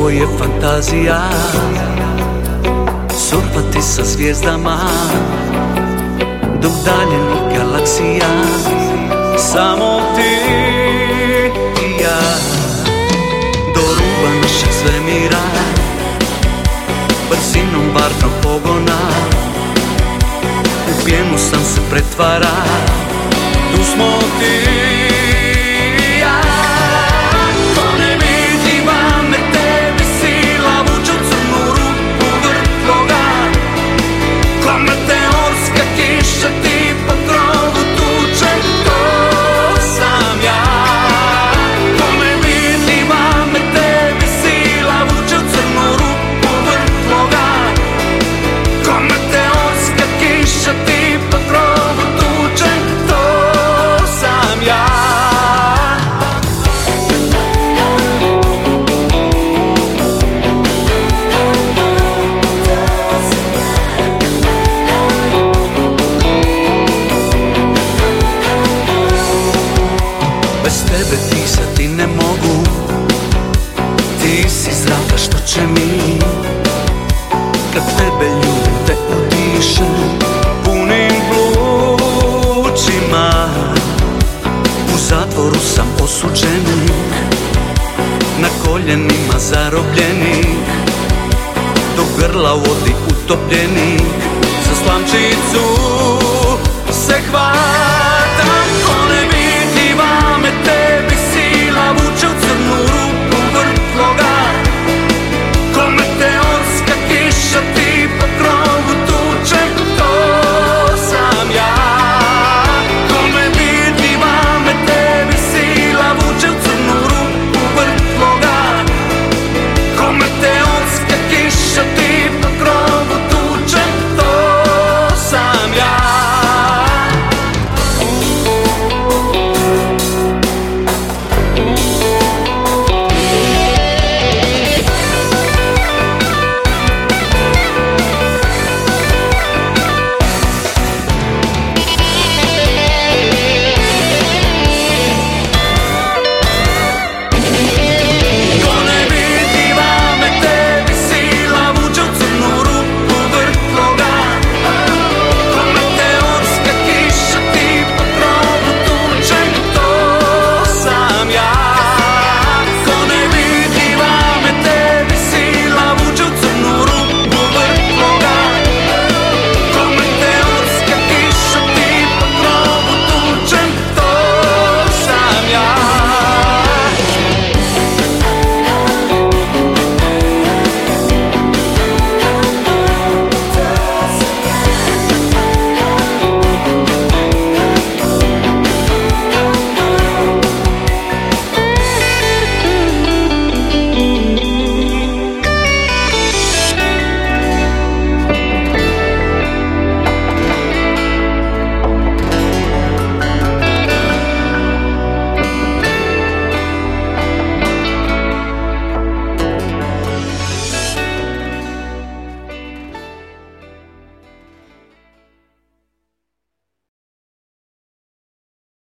Ovo je fantazija. Surfati sa zvijezdama Dok daljenih galaksija. Samo ti i ja Do ruba našeg svemira. Brzinom barnog pogona U pjenu sam se pretvara. Tu smo ti će mi. Kad tebe ljubim te Punim plućima. U zatvoru sam osuđenik Na koljenima zarobljenik Do grla vodi utopljenik Za slamčicu